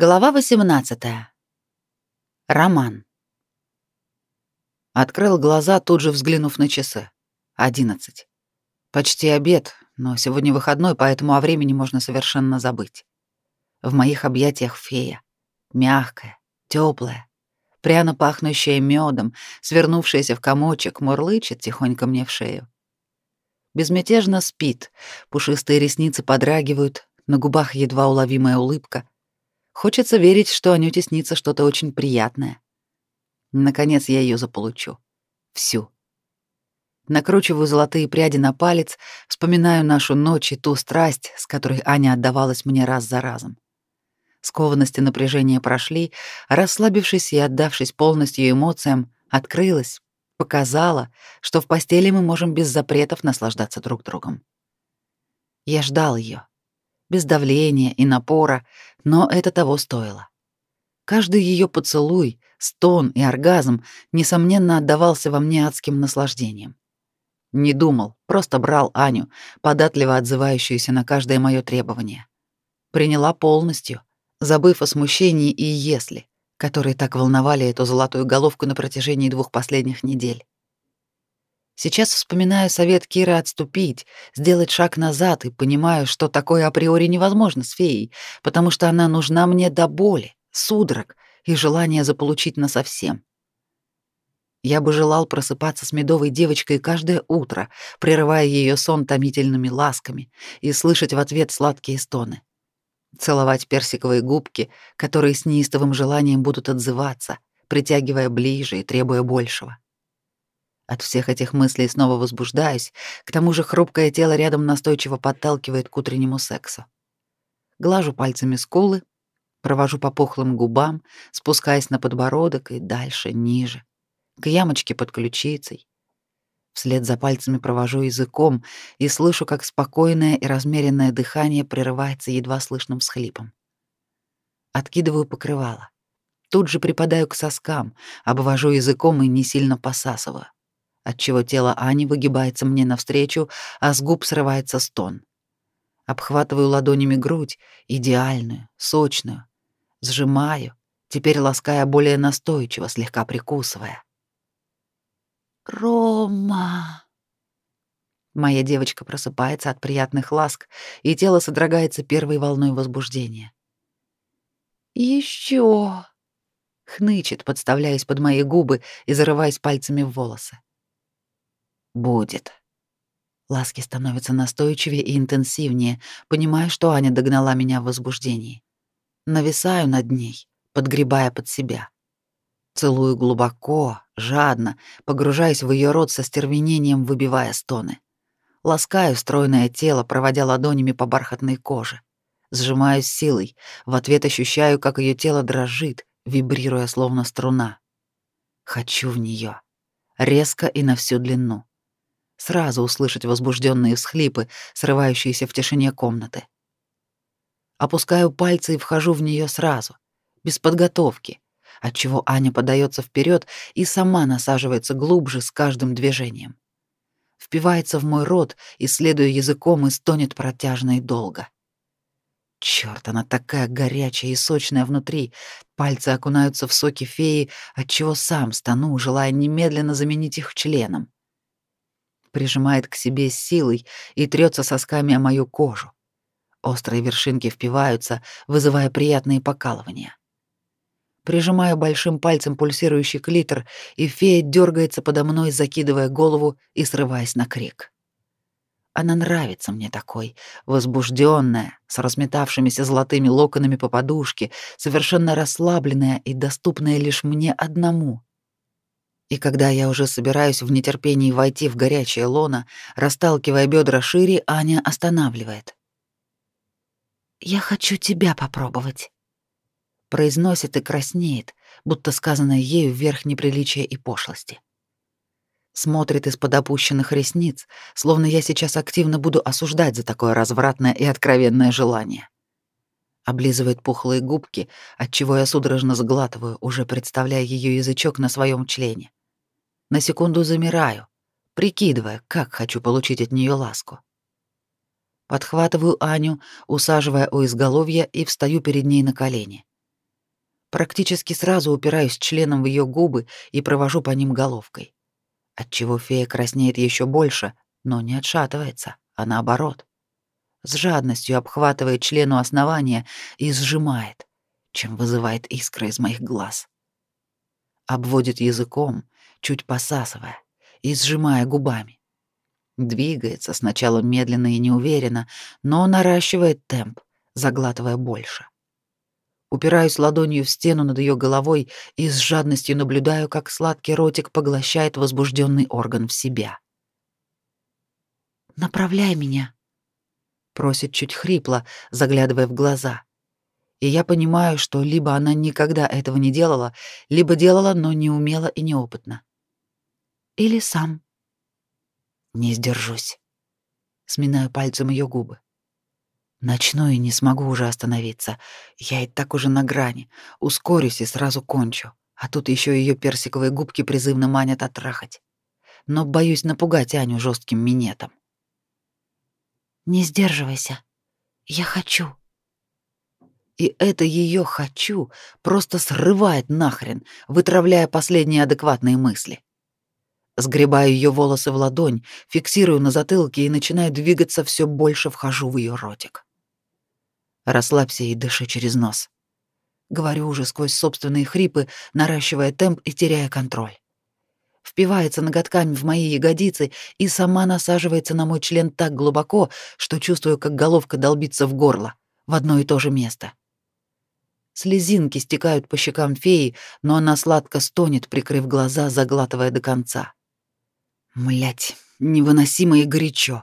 Глава 18. Роман. Открыл глаза, тут же взглянув на часы. 11. Почти обед, но сегодня выходной, поэтому о времени можно совершенно забыть. В моих объятиях фея. Мягкая, теплая, пряно пахнущая медом, свернувшаяся в комочек, мурлычет тихонько мне в шею. Безмятежно спит, пушистые ресницы подрагивают, на губах едва уловимая улыбка — Хочется верить, что Анюте снится что-то очень приятное. Наконец я ее заполучу. Всю. Накручиваю золотые пряди на палец, вспоминаю нашу ночь и ту страсть, с которой Аня отдавалась мне раз за разом. Скованность и напряжение прошли, расслабившись и отдавшись полностью эмоциям, открылась, показала, что в постели мы можем без запретов наслаждаться друг другом. Я ждал ее, без давления и напора, но это того стоило. Каждый ее поцелуй, стон и оргазм, несомненно, отдавался во мне адским наслаждением. Не думал, просто брал Аню, податливо отзывающуюся на каждое мое требование. Приняла полностью, забыв о смущении и «если», которые так волновали эту золотую головку на протяжении двух последних недель. Сейчас вспоминаю совет Киры отступить, сделать шаг назад и понимаю, что такое априори невозможно с феей, потому что она нужна мне до боли, судорог и желания заполучить насовсем. Я бы желал просыпаться с медовой девочкой каждое утро, прерывая ее сон томительными ласками и слышать в ответ сладкие стоны. Целовать персиковые губки, которые с неистовым желанием будут отзываться, притягивая ближе и требуя большего. От всех этих мыслей снова возбуждаюсь, к тому же хрупкое тело рядом настойчиво подталкивает к утреннему сексу. Глажу пальцами скулы, провожу по пухлым губам, спускаясь на подбородок и дальше, ниже, к ямочке под ключицей. Вслед за пальцами провожу языком и слышу, как спокойное и размеренное дыхание прерывается едва слышным всхлипом. Откидываю покрывало. Тут же припадаю к соскам, обвожу языком и не сильно посасываю отчего тело Ани выгибается мне навстречу, а с губ срывается стон. Обхватываю ладонями грудь, идеальную, сочную, сжимаю, теперь лаская более настойчиво, слегка прикусывая. «Рома!» Моя девочка просыпается от приятных ласк, и тело содрогается первой волной возбуждения. «Еще!» — хнычет, подставляясь под мои губы и зарываясь пальцами в волосы. Будет. Ласки становятся настойчивее и интенсивнее, понимая, что Аня догнала меня в возбуждении. Нависаю над ней, подгребая под себя. Целую глубоко, жадно, погружаясь в ее рот со стервенением, выбивая стоны. Ласкаю стройное тело, проводя ладонями по бархатной коже. Сжимаю силой, в ответ ощущаю, как ее тело дрожит, вибрируя словно струна. Хочу в нее, резко и на всю длину сразу услышать возбужденные всхлипы, срывающиеся в тишине комнаты. Опускаю пальцы и вхожу в нее сразу, без подготовки, отчего Аня подается вперед и сама насаживается глубже с каждым движением. Впивается в мой рот, исследуя языком, и стонет протяжно и долго. Черт, она такая горячая и сочная внутри. Пальцы окунаются в соки феи, отчего сам стану, желая немедленно заменить их членом прижимает к себе силой и трется сосками о мою кожу. Острые вершинки впиваются, вызывая приятные покалывания. Прижимаю большим пальцем пульсирующий клитор, и фея дергается подо мной, закидывая голову и срываясь на крик. Она нравится мне такой, возбужденная, с разметавшимися золотыми локонами по подушке, совершенно расслабленная и доступная лишь мне одному. И когда я уже собираюсь в нетерпении войти в горячее лоно, расталкивая бедра шире, Аня останавливает. «Я хочу тебя попробовать», — произносит и краснеет, будто сказанное ею вверх неприличия и пошлости. Смотрит из-под опущенных ресниц, словно я сейчас активно буду осуждать за такое развратное и откровенное желание. Облизывает пухлые губки, отчего я судорожно сглатываю, уже представляя ее язычок на своем члене. На секунду замираю, прикидывая, как хочу получить от нее ласку. Подхватываю Аню, усаживая у изголовья и встаю перед ней на колени. Практически сразу упираюсь членом в ее губы и провожу по ним головкой. Отчего фея краснеет еще больше, но не отшатывается, а наоборот. С жадностью обхватывает члену основания и сжимает, чем вызывает искры из моих глаз. Обводит языком, чуть посасывая и сжимая губами. Двигается сначала медленно и неуверенно, но наращивает темп, заглатывая больше. Упираюсь ладонью в стену над ее головой и с жадностью наблюдаю, как сладкий ротик поглощает возбужденный орган в себя. «Направляй меня», — просит чуть хрипло, заглядывая в глаза. И я понимаю, что либо она никогда этого не делала, либо делала, но не умела и неопытно. Или сам. Не сдержусь. Сминаю пальцем ее губы. Начну и не смогу уже остановиться. Я и так уже на грани. Ускорюсь и сразу кончу. А тут еще ее персиковые губки призывно манят оттрахать. Но боюсь напугать Аню жестким минетом. Не сдерживайся. Я хочу. И это ее хочу просто срывает нахрен, вытравляя последние адекватные мысли. Сгребаю ее волосы в ладонь, фиксирую на затылке и начинаю двигаться все больше вхожу в ее ротик. Расслабься и дыши через нос. Говорю уже сквозь собственные хрипы, наращивая темп и теряя контроль. Впивается ноготками в мои ягодицы и сама насаживается на мой член так глубоко, что чувствую, как головка долбится в горло, в одно и то же место. Слезинки стекают по щекам феи, но она сладко стонет, прикрыв глаза, заглатывая до конца. Млять, невыносимо и горячо.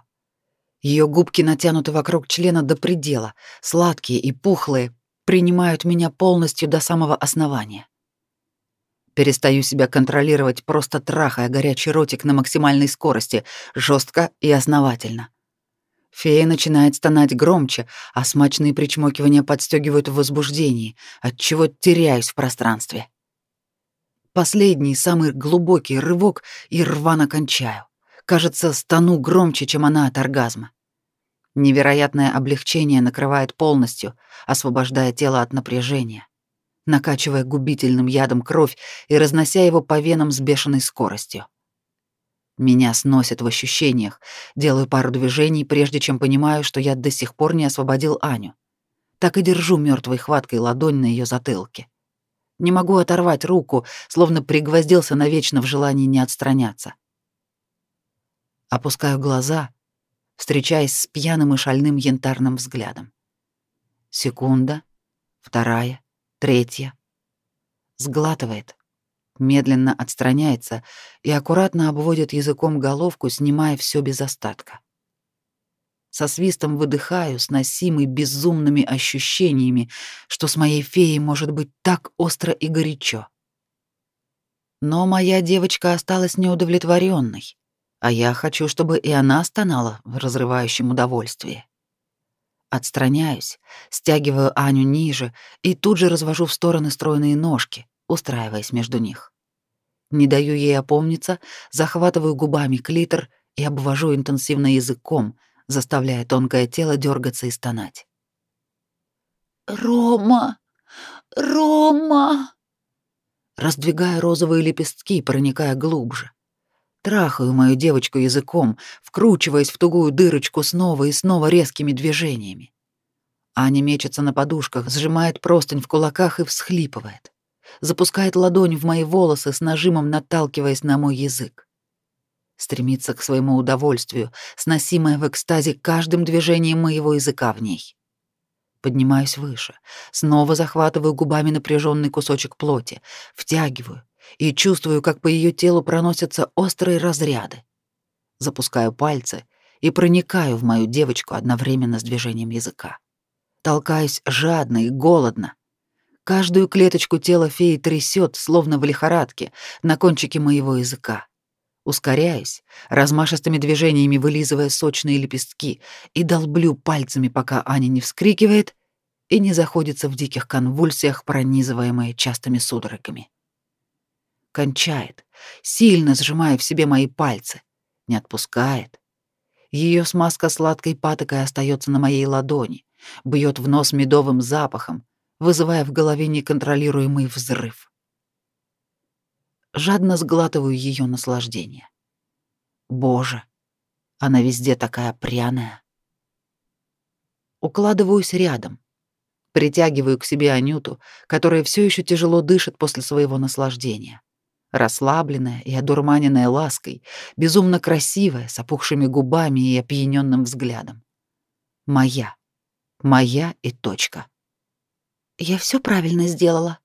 Ее губки натянуты вокруг члена до предела, сладкие и пухлые, принимают меня полностью до самого основания. Перестаю себя контролировать, просто трахая горячий ротик на максимальной скорости, жестко и основательно. Фея начинает стонать громче, а смачные причмокивания подстегивают в возбуждении, отчего теряюсь в пространстве. Последний, самый глубокий рывок и рвано кончаю. Кажется, стану громче, чем она от оргазма. Невероятное облегчение накрывает полностью, освобождая тело от напряжения, накачивая губительным ядом кровь и разнося его по венам с бешеной скоростью. Меня сносит в ощущениях, делаю пару движений, прежде чем понимаю, что я до сих пор не освободил Аню. Так и держу мертвой хваткой ладонь на ее затылке. Не могу оторвать руку, словно пригвоздился навечно в желании не отстраняться. Опускаю глаза, встречаясь с пьяным и шальным янтарным взглядом. Секунда, вторая, третья. Сглатывает, медленно отстраняется и аккуратно обводит языком головку, снимая все без остатка со свистом выдыхаю, сносимый безумными ощущениями, что с моей феей может быть так остро и горячо. Но моя девочка осталась неудовлетворенной, а я хочу, чтобы и она стонала в разрывающем удовольствии. Отстраняюсь, стягиваю Аню ниже и тут же развожу в стороны стройные ножки, устраиваясь между них. Не даю ей опомниться, захватываю губами клитор и обвожу интенсивно языком, заставляя тонкое тело дергаться и стонать. «Рома! Рома!» Раздвигая розовые лепестки, проникая глубже. Трахаю мою девочку языком, вкручиваясь в тугую дырочку снова и снова резкими движениями. Аня мечется на подушках, сжимает простынь в кулаках и всхлипывает. Запускает ладонь в мои волосы с нажимом, наталкиваясь на мой язык стремится к своему удовольствию, сносимая в экстазе каждым движением моего языка в ней. Поднимаюсь выше, снова захватываю губами напряженный кусочек плоти, втягиваю и чувствую, как по ее телу проносятся острые разряды. Запускаю пальцы и проникаю в мою девочку одновременно с движением языка. Толкаюсь жадно и голодно. Каждую клеточку тела феи трясет, словно в лихорадке, на кончике моего языка. Ускоряюсь, размашистыми движениями вылизывая сочные лепестки и долблю пальцами, пока Аня не вскрикивает и не заходится в диких конвульсиях, пронизываемая частыми судорогами. Кончает, сильно сжимая в себе мои пальцы, не отпускает. Ее смазка сладкой патокой остается на моей ладони, бьет в нос медовым запахом, вызывая в голове неконтролируемый взрыв. Жадно сглатываю ее наслаждение. Боже, она везде такая пряная. Укладываюсь рядом, притягиваю к себе Анюту, которая все еще тяжело дышит после своего наслаждения. Расслабленная и одурманенная лаской, безумно красивая, с опухшими губами и опьяненным взглядом. Моя. Моя и точка. Я все правильно сделала.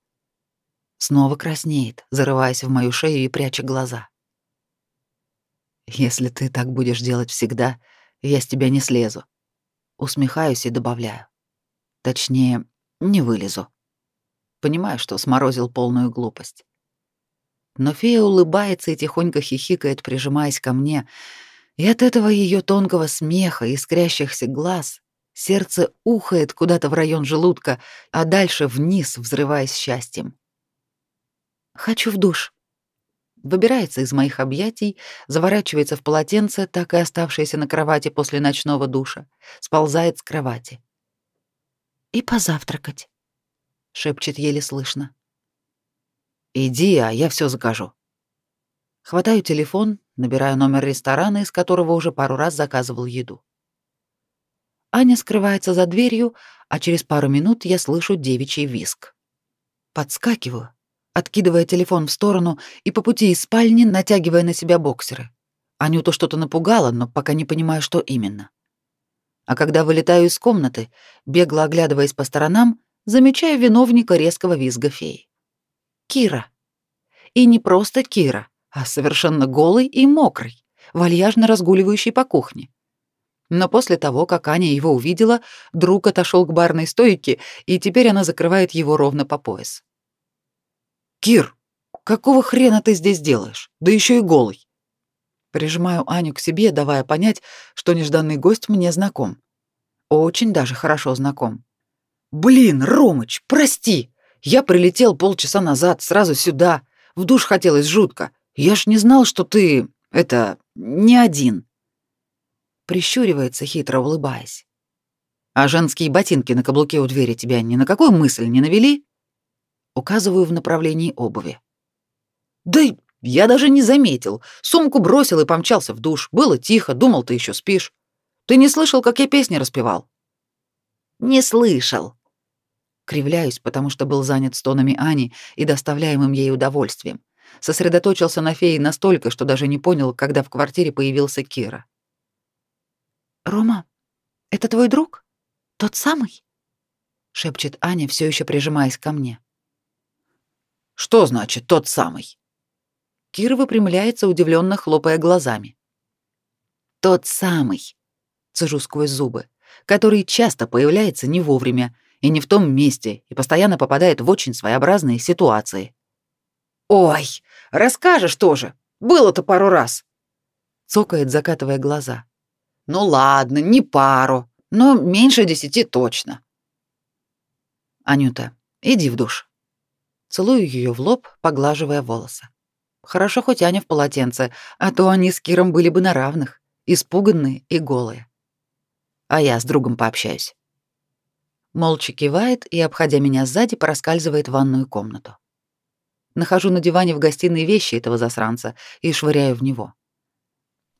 Снова краснеет, зарываясь в мою шею и пряча глаза. Если ты так будешь делать всегда, я с тебя не слезу. Усмехаюсь и добавляю. Точнее, не вылезу. Понимаю, что сморозил полную глупость. Но фея улыбается и тихонько хихикает, прижимаясь ко мне, и от этого ее тонкого смеха и искрящихся глаз сердце ухает куда-то в район желудка, а дальше вниз, взрываясь счастьем. «Хочу в душ», выбирается из моих объятий, заворачивается в полотенце, так и оставшееся на кровати после ночного душа, сползает с кровати. «И позавтракать», — шепчет еле слышно. «Иди, а я все закажу». Хватаю телефон, набираю номер ресторана, из которого уже пару раз заказывал еду. Аня скрывается за дверью, а через пару минут я слышу девичий виск. Подскакиваю, откидывая телефон в сторону и по пути из спальни натягивая на себя боксеры. Анюту что-то напугало, но пока не понимаю, что именно. А когда вылетаю из комнаты, бегло оглядываясь по сторонам, замечаю виновника резкого визга феи. Кира. И не просто Кира, а совершенно голый и мокрый, вальяжно разгуливающий по кухне. Но после того, как Аня его увидела, друг отошел к барной стойке, и теперь она закрывает его ровно по пояс. «Кир, какого хрена ты здесь делаешь? Да еще и голый!» Прижимаю Аню к себе, давая понять, что нежданный гость мне знаком. Очень даже хорошо знаком. «Блин, Ромыч, прости! Я прилетел полчаса назад, сразу сюда. В душ хотелось жутко. Я ж не знал, что ты... это... не один». Прищуривается, хитро улыбаясь. «А женские ботинки на каблуке у двери тебя ни на какую мысль не навели?» Указываю в направлении обуви. «Да я даже не заметил. Сумку бросил и помчался в душ. Было тихо, думал, ты еще спишь. Ты не слышал, как я песни распевал?» «Не слышал». Кривляюсь, потому что был занят стонами Ани и доставляемым ей удовольствием. Сосредоточился на фее настолько, что даже не понял, когда в квартире появился Кира. «Рома, это твой друг? Тот самый?» — шепчет Аня, все еще прижимаясь ко мне. Что значит тот самый? Кира выпрямляется, удивленно хлопая глазами. Тот самый, цежу сквозь зубы, который часто появляется не вовремя и не в том месте и постоянно попадает в очень своеобразные ситуации. Ой, расскажешь тоже. Было-то пару раз. Цокает, закатывая глаза. Ну ладно, не пару, но меньше десяти точно. Анюта, иди в душ. Целую ее в лоб, поглаживая волосы. Хорошо хоть Аня в полотенце, а то они с Киром были бы на равных, испуганные и голые. А я с другом пообщаюсь. Молча кивает и, обходя меня сзади, проскальзывает в ванную комнату. Нахожу на диване в гостиной вещи этого засранца и швыряю в него.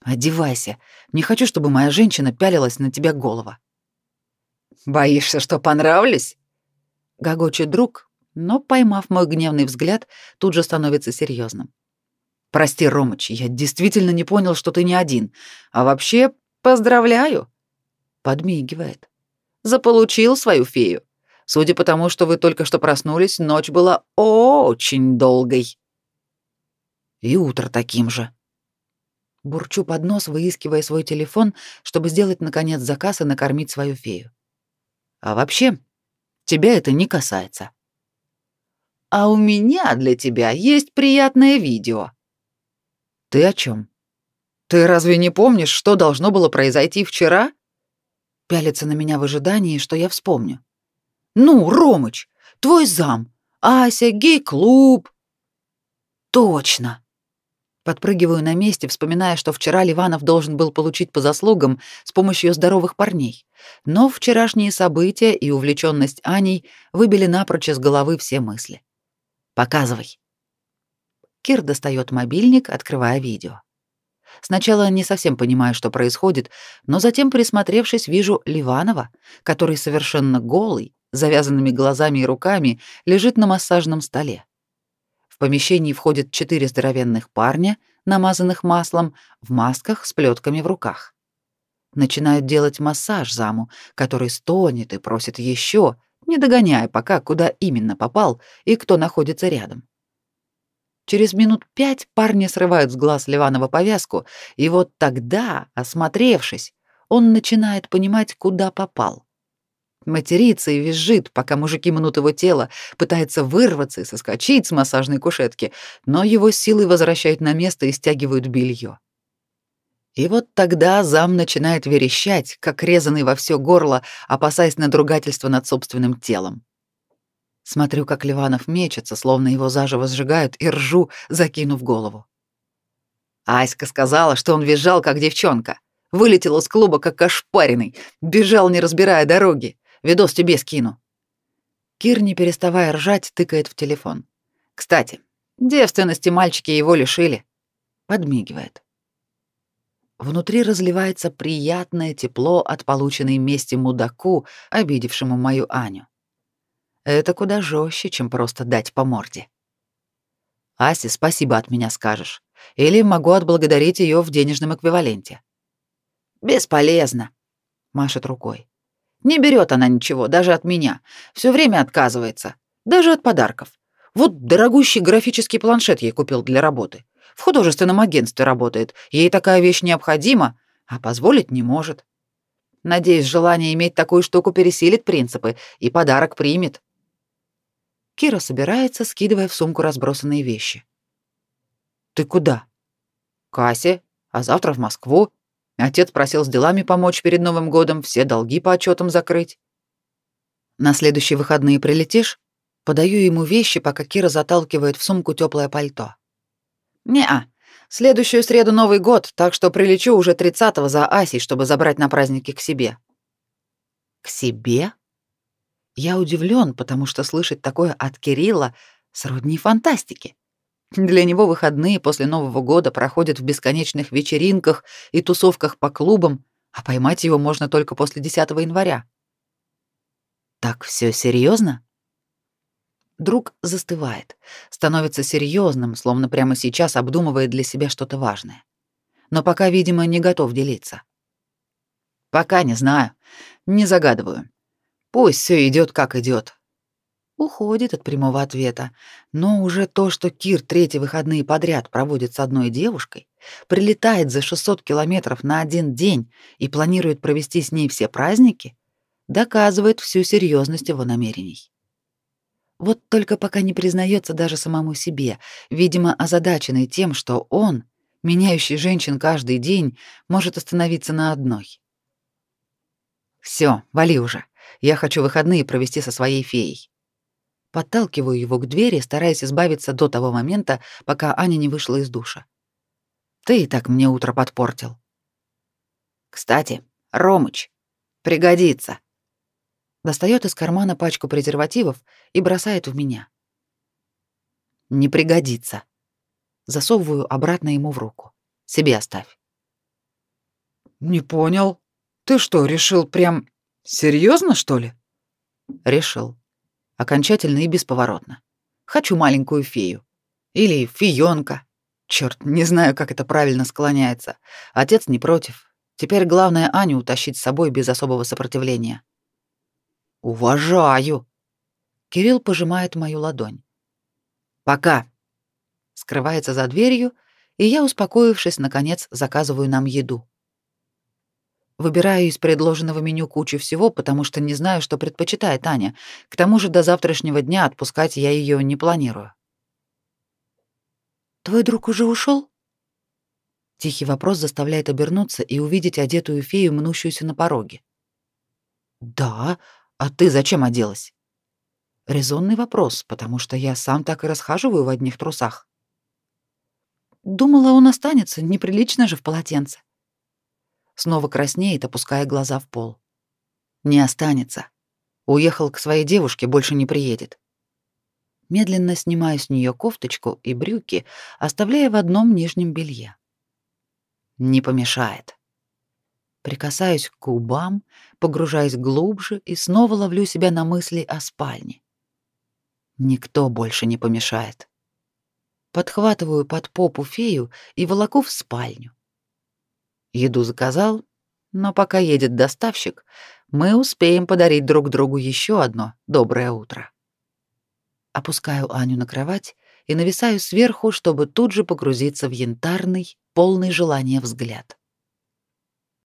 «Одевайся. Не хочу, чтобы моя женщина пялилась на тебя голова». «Боишься, что понравлюсь?» Гогочет друг, но, поймав мой гневный взгляд, тут же становится серьезным. «Прости, Ромыч, я действительно не понял, что ты не один. А вообще, поздравляю!» Подмигивает. «Заполучил свою фею. Судя по тому, что вы только что проснулись, ночь была очень долгой». «И утро таким же». Бурчу под нос, выискивая свой телефон, чтобы сделать, наконец, заказ и накормить свою фею. «А вообще, тебя это не касается». А у меня для тебя есть приятное видео. Ты о чем? Ты разве не помнишь, что должно было произойти вчера? Пялится на меня в ожидании, что я вспомню. Ну, Ромыч, твой зам, Ася, гей-клуб. Точно. Подпрыгиваю на месте, вспоминая, что вчера Ливанов должен был получить по заслугам с помощью здоровых парней. Но вчерашние события и увлеченность Аней выбили напрочь из головы все мысли. «Показывай». Кир достает мобильник, открывая видео. Сначала не совсем понимаю, что происходит, но затем, присмотревшись, вижу Ливанова, который совершенно голый, завязанными глазами и руками, лежит на массажном столе помещении входят четыре здоровенных парня, намазанных маслом, в масках с плетками в руках. Начинают делать массаж заму, который стонет и просит еще, не догоняя пока, куда именно попал и кто находится рядом. Через минут пять парни срывают с глаз Ливанова повязку, и вот тогда, осмотревшись, он начинает понимать, куда попал. Матерится и визжит, пока мужики мнут его тело, пытается вырваться и соскочить с массажной кушетки, но его силой возвращают на место и стягивают белье. И вот тогда зам начинает верещать, как резанный во все горло, опасаясь надругательства над собственным телом. Смотрю, как Ливанов мечется, словно его заживо сжигают, и ржу, закинув голову. Аська сказала, что он визжал, как девчонка. Вылетел из клуба, как ошпаренный, бежал, не разбирая дороги. Видос тебе скину». Кир, не переставая ржать, тыкает в телефон. «Кстати, девственности мальчики его лишили». Подмигивает. Внутри разливается приятное тепло от полученной мести мудаку, обидевшему мою Аню. Это куда жестче, чем просто дать по морде. Асе спасибо от меня скажешь. Или могу отблагодарить ее в денежном эквиваленте. Бесполезно, машет рукой. Не берет она ничего, даже от меня. Все время отказывается. Даже от подарков. Вот дорогущий графический планшет ей купил для работы. В художественном агентстве работает. Ей такая вещь необходима, а позволить не может. Надеюсь, желание иметь такую штуку пересилит принципы и подарок примет. Кира собирается, скидывая в сумку разбросанные вещи. Ты куда? Кассе, а завтра в Москву. Отец просил с делами помочь перед Новым годом, все долги по отчетам закрыть. На следующие выходные прилетишь? Подаю ему вещи, пока Кира заталкивает в сумку теплое пальто. Не-а. Следующую среду Новый год, так что прилечу уже 30-го за Асей, чтобы забрать на праздники к себе. К себе? Я удивлен, потому что слышать такое от Кирилла сродни фантастики. Для него выходные после Нового года проходят в бесконечных вечеринках и тусовках по клубам, а поймать его можно только после 10 января. Так все серьезно? Друг застывает, становится серьезным, словно прямо сейчас обдумывает для себя что-то важное. Но пока, видимо, не готов делиться. Пока не знаю, не загадываю. Пусть все идет как идет, Уходит от прямого ответа, но уже то, что Кир третьи выходные подряд проводит с одной девушкой, прилетает за 600 километров на один день и планирует провести с ней все праздники, доказывает всю серьезность его намерений. Вот только пока не признается даже самому себе, видимо, озадаченный тем, что он, меняющий женщин каждый день, может остановиться на одной. Все, вали уже. Я хочу выходные провести со своей феей. Подталкиваю его к двери, стараясь избавиться до того момента, пока Аня не вышла из душа. Ты и так мне утро подпортил. Кстати, Ромыч, пригодится. Достает из кармана пачку презервативов и бросает в меня. Не пригодится. Засовываю обратно ему в руку. Себе оставь. Не понял. Ты что, решил прям серьезно, что ли? Решил окончательно и бесповоротно. Хочу маленькую фею. Или фиёнка. Черт, не знаю, как это правильно склоняется. Отец не против. Теперь главное Аню утащить с собой без особого сопротивления. Уважаю. Кирилл пожимает мою ладонь. Пока. Скрывается за дверью, и я, успокоившись, наконец заказываю нам еду. Выбираю из предложенного меню кучу всего, потому что не знаю, что предпочитает Аня. К тому же до завтрашнего дня отпускать я ее не планирую. Твой друг уже ушел? Тихий вопрос заставляет обернуться и увидеть одетую фею, мнущуюся на пороге. Да, а ты зачем оделась? Резонный вопрос, потому что я сам так и расхаживаю в одних трусах. думала, он останется, неприлично же в полотенце. Снова краснеет, опуская глаза в пол. Не останется. Уехал к своей девушке, больше не приедет. Медленно снимаю с нее кофточку и брюки, оставляя в одном нижнем белье. Не помешает. Прикасаюсь к губам, погружаюсь глубже и снова ловлю себя на мысли о спальне. Никто больше не помешает. Подхватываю под попу фею и волоку в спальню. Еду заказал, но пока едет доставщик, мы успеем подарить друг другу еще одно доброе утро. Опускаю Аню на кровать и нависаю сверху, чтобы тут же погрузиться в янтарный, полный желания взгляд.